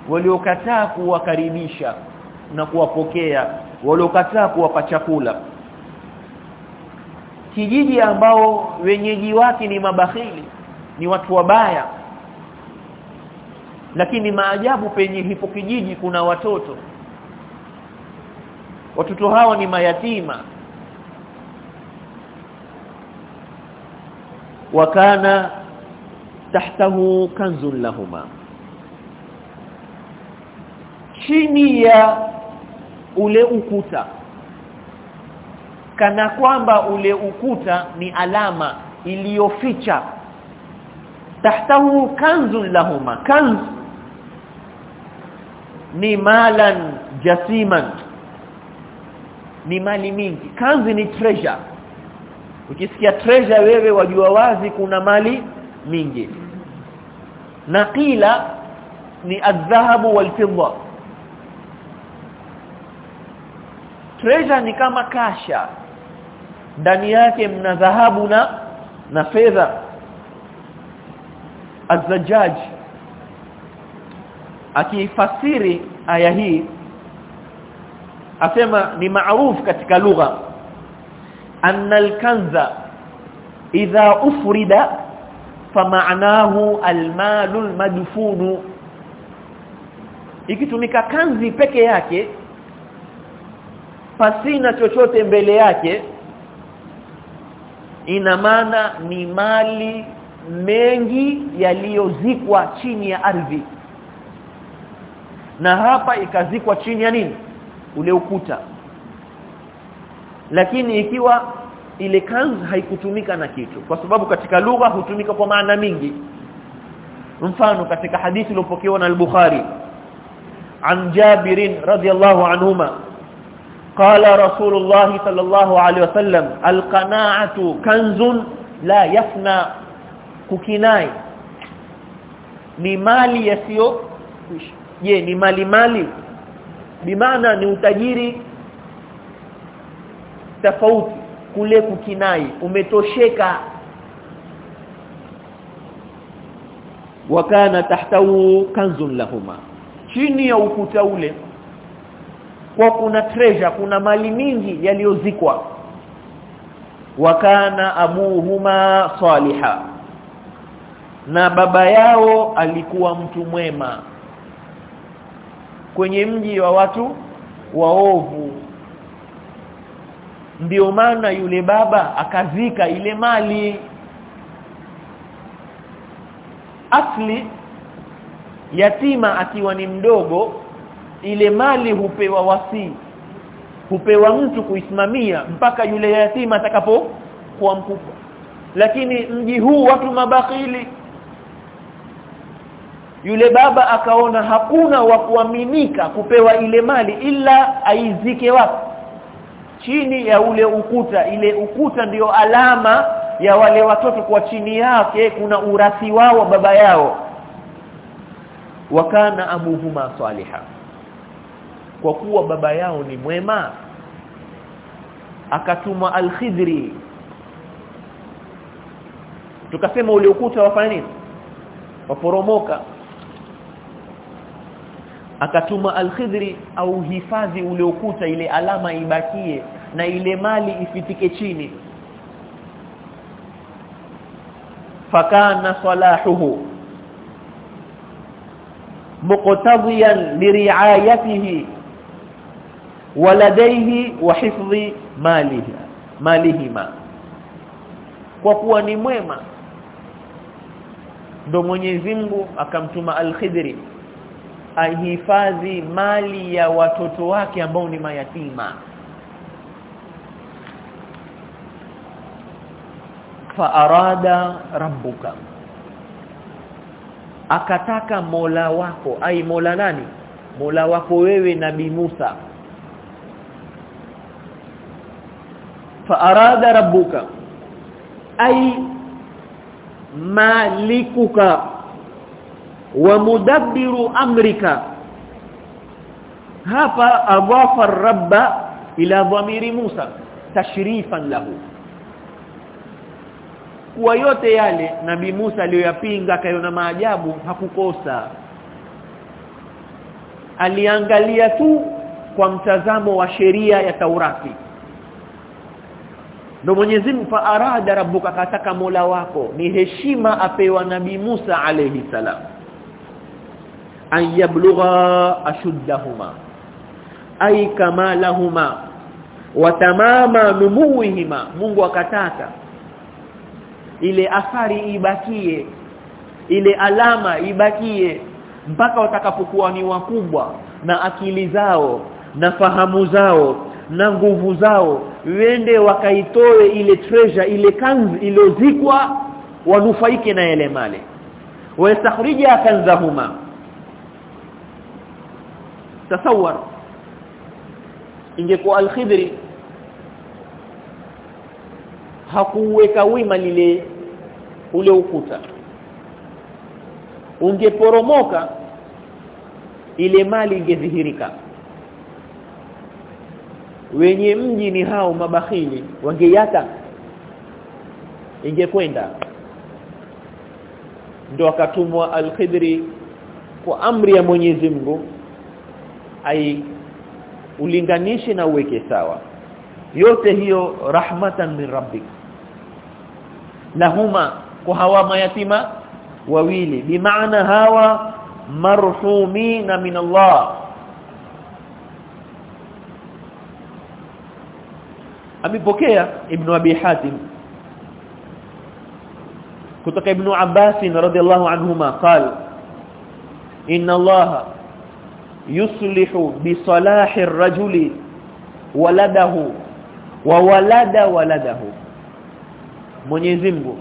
waliokataa kuwakaribisha na kuwapokea waliokataa kuwapa chakula. Kijiji ambao wenyeji wake ni mabakhili ni watu wabaya. Lakini maajabu penye hipo kijiji kuna watoto. Watoto hawa ni mayatima wakana tahtahu kanzun lahuma. Chini ya ule ukuta kana kwamba ule ukuta ni alama iliyoficha. Tahtahu kanzun lahuma kanz ni malan jasiman ni mali mingi. Kanzi ni treasure ukisikia treasure wewe wajua wazi kuna mali mingi. Naqila ni adhahabu walfidda. Treasure ni kama kasha. Ndani yake mna dhahabu na na fedha. Azajaj akifasiri aya hii asema ni maarufu katika lugha anna al-kanza idha ufrida fama'nahu al-malu al-madfunu ikitumika kanzi peke yake pasina chochote mbele yake ina maana ni mali mengi yaliyozikwa chini ya ardhi. Na hapa ikazikwa chini ya nini? Ule ukuta lakini ikiwa ile kanz haikutumika na kitu kwa sababu katika lugha hutumika kwa maana mingi. Mfano katika hadithi iliyopokewa na al-Bukhari an Jabir radhiyallahu anhuma qala rasulullah sallallahu alayhi wasallam al-qana'atu kanzun la yafna kukinai ni mali yasiyo je ni mali mali? Bimaana ni utajiri tofauti kule kukinai umetosheka. Wakana tahtahu kanzun lahuma chini ya ukuta ule kwa kuna treasure kuna mali mingi yaliyozikwa. Wakana abuhuma saliha na baba yao alikuwa mtu mwema. Kwenye mji wa watu waovu ndio maana yule baba akazika ile mali. Asli yatima akiwa ni mdogo ile mali hupewa wasi hupewa mtu kuisimamia mpaka yule yatima atakapo kuwa mkubwa. Lakini mji huu watu mabakili. Yule baba akaona hakuna wa kuaminika kupewa ile mali ila aizike wapi chini ya ule ukuta. Ile ukuta ndiyo alama ya wale watoto kwa chini yake kuna urathi wao wa baba yao. Wakana abuhuma saliha. Kwa kuwa baba yao ni mwema akatuma alkhidri. Tukasema ule ukuta wafanya nini? Waporomoka akatuma al-Khidri au hifadhi ule ukuta ile alama ibakie na ile mali ifitike chini. Fakana salahuhu muqtadiyan liriayatihi waladaihi wa hifdhi malihi malihima. Kwa kuwa ni mwema ndo Mwenyezi Mungu akamtuma al-Khidri ahifadhi mali ya watoto wake ambao ni mayatima. Fa arada rabbuka. Akataka Mola wako ai Mola nani? Mola wako wewe nabi Musa. Fa arada rabbuka. Ai malikuka wa mudabbiru amrika. Hapa adhafa rabba ila dhamiri Musa tashrifan lahu. Kwa yote yale nabi Musa aliyoyapinga akayona maajabu hakukosa. Aliangalia tu kwa mtazamo wa sheria ya Taurati. Ndio Mwenyezi Mungu arada rabbuka kataka Mola wako ni heshima apewa nabi Musa alayhi salam an yablugha ashuddahuma ay kamalahuma wa tamama numuhima Mungu akataka ile athari ibakie ile alama ibakie mpaka watakapokuwa ni wakubwa na akili zao na fahamu zao na nguvu zao wende wakaitoe ile treasure ile kanzi iliyozikwa wanufaike na yale mali wastakhrija kanzahuma tasawwar ingekuwa al-khidri hakuweka wima lile ule ukuta. Ungeporomoka ile mali ingedhihirika. Wenye mji ni hao mabakhili wangeyata ingekwenda. Ndio akatumwa al-Khidri kwa amri ya Mwenyezi Mungu ai ulinganishe na uweke sawa. Yote hiyo rahmatan min rabbik. Lahuma kwa hawa mayatima wawili. Bimaana hawa marhumina min Allah. Amepokea ibn abi hatim. Kutoka ibn abbas radhiyallahu anhuma qala inna allaha yuslihu bi salahi ar-rajuli waladahu wa walada waladahu. Mwenyezi Mungu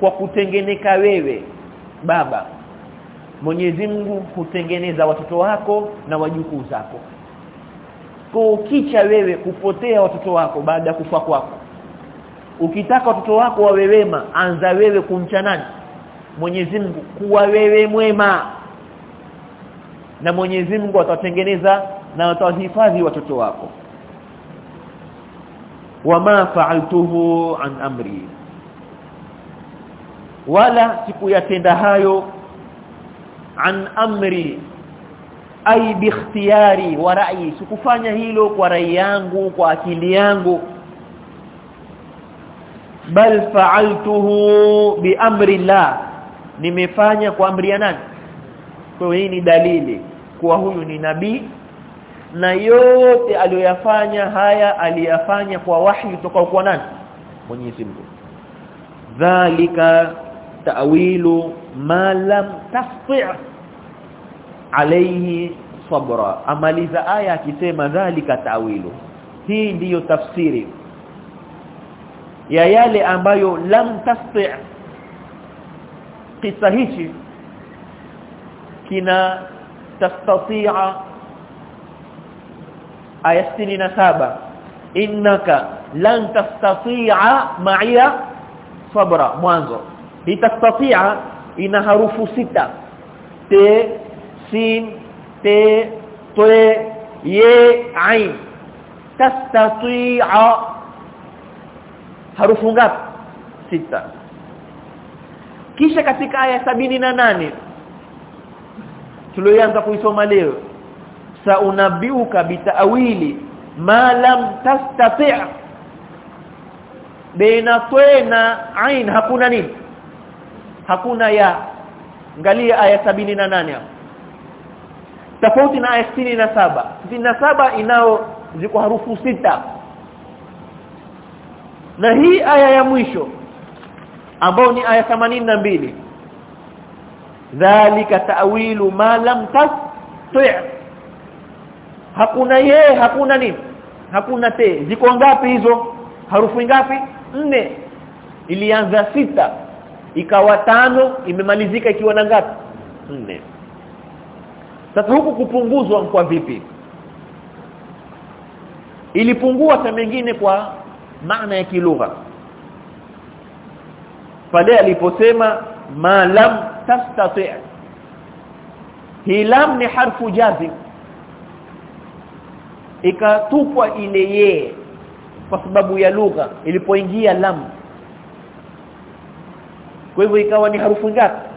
kwa kutengeneka wewe baba Mwenyezi Mungu hutengeneza watoto wako na wajukuu zako. Kwa ukicha wewe kupotea watoto wako baada ya kufa kwako. Ukitaka watoto wako wawe wema anza wewe kumcha nani? Mwenyezi Mungu kuwa wewe mwema na Mwenyezi Mungu atatengeneza na atawahifadhi watoto wako. Wama fa'altuhu an amri. Wala sikuyatenda hayo an amri. Ai bikhtiyari wa ra'yi sikufanya hilo kwa rai yangu kwa akili yangu. Bal fa'altuhu bi amri la nimefanya kwa amri ya nani kwa hii ni dalili kuwa huyu ni nabii na yote aliyoyafanya haya aliyafanya kwa wahi kutoka kwa nani? Mwenyezi Mungu. Dhalika ta'wilu ma lam tasti' alayhi sabra. Amaliza aya akisema dhalika ta'wilu. Hii ndiyo tafsiri ya yale ambayo lam tasti' kisa hichi kina tastati'a aya 67 innaka lan tastati'a ma'iya sabra mwanzo. litastati'a ina harufu sita te sin te toe ye ain tastati'a harufu ngapi sita kisha katika aya na nane tulioanza kuisoma leo saunabiuka bitawili ma lam tastati' baina na ain hakuna nini? Hakuna ya angalia aya sabini na nane hapo. Tofauti na aya na saba. Na saba inao ziko harufu sita. Na hii aya ya mwisho ambao ni aya mbili dhalika ta'wilu ma lam tasti' hakuna ye hakuna nini? Hakuna te. Ziko ngapi hizo? Harufu ngapi? Nne. Ilianza sita. Ikawa tano imemalizika ikiwa na ngapi? Nne. Sasa huku kupunguzwa kwa vipi? Ilipungua sa mengine kwa maana ya kilugha. Pale aliposema ma lam tastati' hi lam ni harfu jazim. Ikatupwa ile ye kwa sababu ya lugha ilipoingia lam. Kwa hivyo ikawa ni harufu ngapi?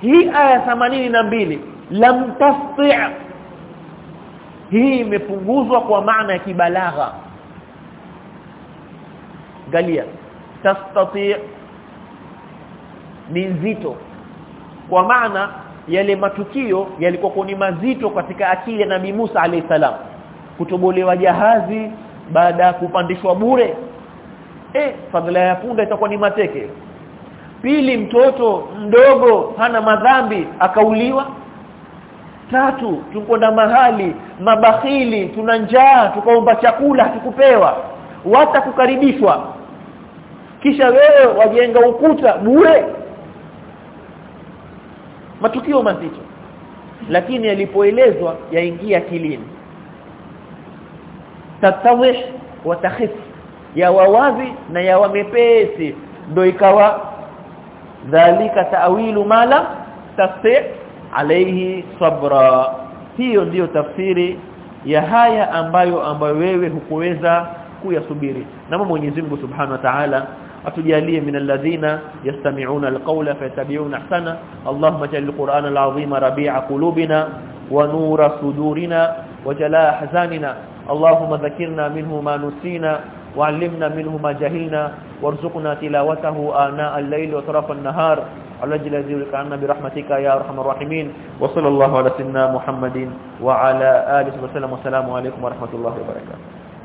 Hii aya mbili lam tasti' hii imepunguzwa kwa maana ya kibalagha. Galia tastati ni nzito. Kwa maana yale matukio yalikuwa ni mazito katika akili ya Nabii Musa alayhi salam. Kutobolewa jahazi baada ya kupandishwa bure. Eh fadhila ya punda itakuwa ni mateke. Pili mtoto mdogo hana madhambi akauliwa. Tatu tukwenda mahali mabakhili tuna njaa tukaomba chakula hatukupewa. Wata kukaribishwa kisha wewe wajenga ukuta bure matukio mazito. Lakini yalipoelezwa yaingia kilini tatawih wa takhif. Ya wawazi na ya wamepesi. Ndio ikawa dhalika ta'wilu mala tasti alayhi sabra. Hiyo ndiyo tafsiri ya haya ambayo ambayo wewe hukuweza kuyasubiri. Na Mwenyezi Mungu Subhanahu wa Ta'ala atujalie min alladhina yastami'una alqawla fayattabi'una ahsana Allahumma ja'al alqur'ana al'azima rabi'a qulubina wa nura sudurina wa jalaa hazanina Allahumma dhakkirna minhu ma nusina وعلمنا منه ما جهلنا وارزقنا تلاوته آناء الليل وطرف النهار على جل عنا برحمتك يا ارحم الراحمين وصلى الله على سيدنا محمد وعلى اله وسلم والسلام عليكم ورحمه الله وبركاته